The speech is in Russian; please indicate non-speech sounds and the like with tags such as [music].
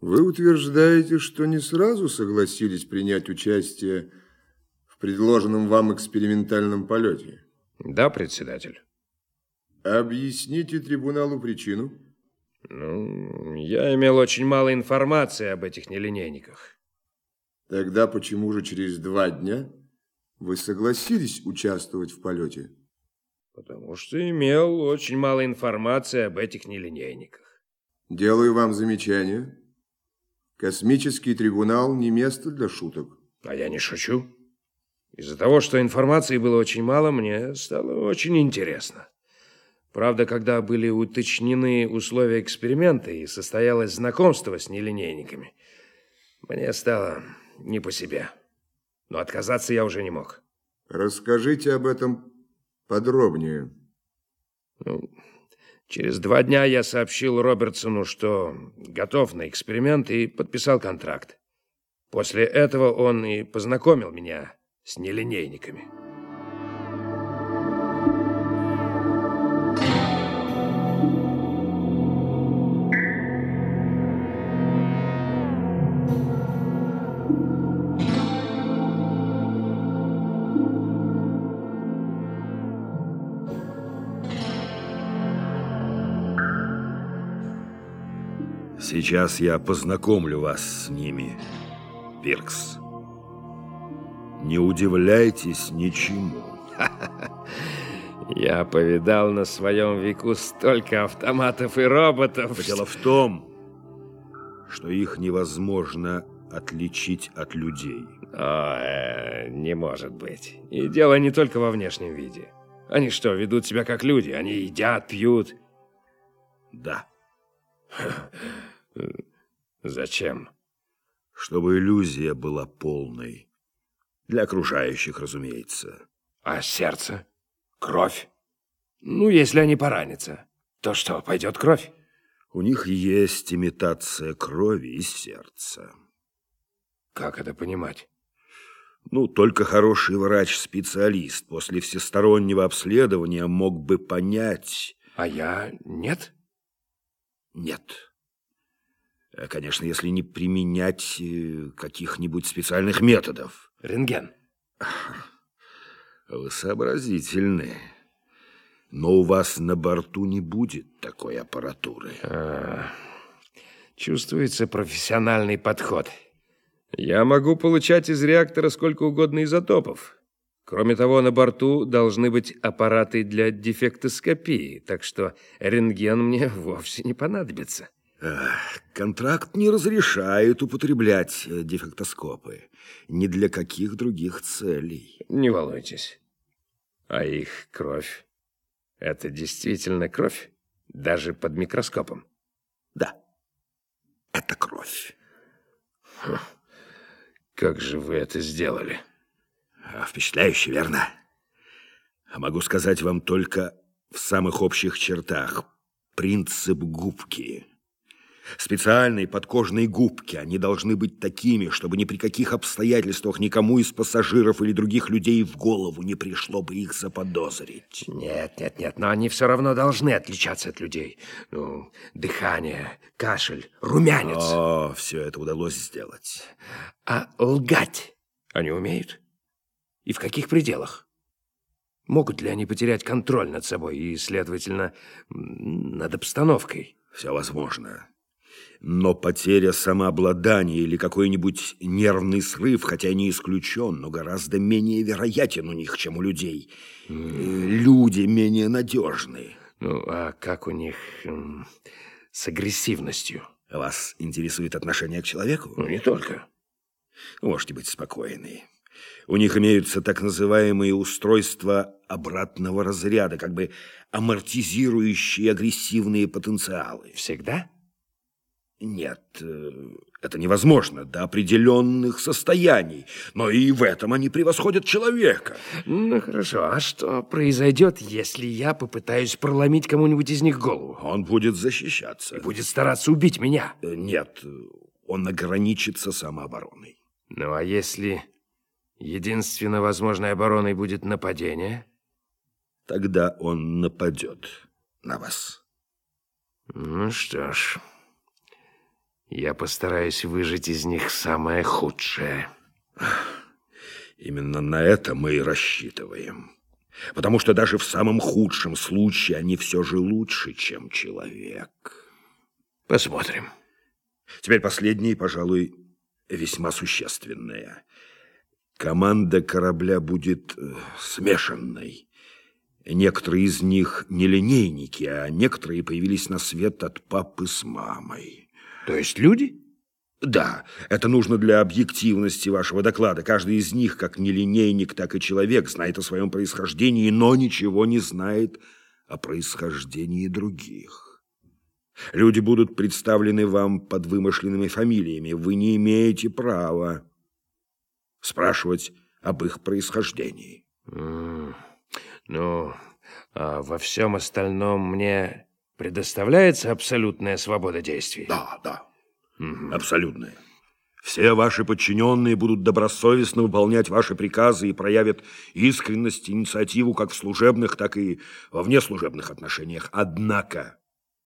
Вы утверждаете, что не сразу согласились принять участие в предложенном вам экспериментальном полете? Да, председатель. Объясните трибуналу причину. Ну, я имел очень мало информации об этих нелинейниках. Тогда почему же через два дня вы согласились участвовать в полете? Потому что имел очень мало информации об этих нелинейниках. Делаю вам замечание. Космический трибунал не место для шуток. А я не шучу. Из-за того, что информации было очень мало, мне стало очень интересно. Правда, когда были уточнены условия эксперимента и состоялось знакомство с нелинейниками, мне стало не по себе. Но отказаться я уже не мог. Расскажите об этом подробнее. Ну, через два дня я сообщил Робертсону, что готов на эксперимент и подписал контракт. После этого он и познакомил меня с нелинейниками. Сейчас я познакомлю вас с ними, Пиркс. Не удивляйтесь ничему. [laughs] Я повидал на своем веку столько автоматов и роботов. Дело в том, что их невозможно отличить от людей. О, э, не может быть. И дело не только во внешнем виде. Они что, ведут себя как люди? Они едят, пьют? Да. [laughs] Зачем? Чтобы иллюзия была полной. Для окружающих, разумеется. А сердце? Кровь? Ну, если они поранятся, то что, пойдет кровь? У них есть имитация крови и сердца. Как это понимать? Ну, только хороший врач-специалист после всестороннего обследования мог бы понять... А я нет? Нет. Э, конечно, если не применять э, каких-нибудь специальных методов. Рентген. Вы сообразительны. Но у вас на борту не будет такой аппаратуры. А, чувствуется профессиональный подход. Я могу получать из реактора сколько угодно изотопов. Кроме того, на борту должны быть аппараты для дефектоскопии, так что рентген мне [laughs] вовсе не понадобится. Контракт не разрешает употреблять э, дефектоскопы. Ни для каких других целей. Не волнуйтесь. А их кровь – это действительно кровь? Даже под микроскопом? Да, это кровь. Хм. Как же вы это сделали? А, впечатляюще, верно? А могу сказать вам только в самых общих чертах. Принцип губки – Специальные подкожные губки, они должны быть такими, чтобы ни при каких обстоятельствах никому из пассажиров или других людей в голову не пришло бы их заподозрить. Нет, нет, нет, но они все равно должны отличаться от людей. Ну, дыхание, кашель, румянец. О, все это удалось сделать. А лгать они умеют? И в каких пределах? Могут ли они потерять контроль над собой и, следовательно, над обстановкой? Все возможно. Но потеря самообладания или какой-нибудь нервный срыв, хотя не исключен, но гораздо менее вероятен у них, чем у людей. Mm. Люди менее надежны. Ну, а как у них с агрессивностью? Вас интересует отношение к человеку? Ну, не только. Можете быть спокойны. У них имеются так называемые устройства обратного разряда, как бы амортизирующие агрессивные потенциалы. Всегда? Нет, э, это невозможно до определенных состояний, но и в этом они превосходят человека. Ну, хорошо, а что произойдет, если я попытаюсь проломить кому-нибудь из них голову? Он будет защищаться. И будет стараться убить меня? Э, нет, он ограничится самообороной. Ну, а если единственно возможной обороной будет нападение? Тогда он нападет на вас. Ну что ж... Я постараюсь выжить из них самое худшее. Именно на это мы и рассчитываем. Потому что даже в самом худшем случае они все же лучше, чем человек. Посмотрим. Теперь последнее, пожалуй, весьма существенное. Команда корабля будет э, смешанной. Некоторые из них не линейники, а некоторые появились на свет от папы с мамой. То есть люди? Да, это нужно для объективности вашего доклада. Каждый из них, как нелинейник, так и человек, знает о своем происхождении, но ничего не знает о происхождении других. Люди будут представлены вам под вымышленными фамилиями. Вы не имеете права спрашивать об их происхождении. Mm. Ну, а во всем остальном мне предоставляется абсолютная свобода действий? Да, да, угу. абсолютная. Все ваши подчиненные будут добросовестно выполнять ваши приказы и проявят искренность, инициативу как в служебных, так и во внеслужебных отношениях. Однако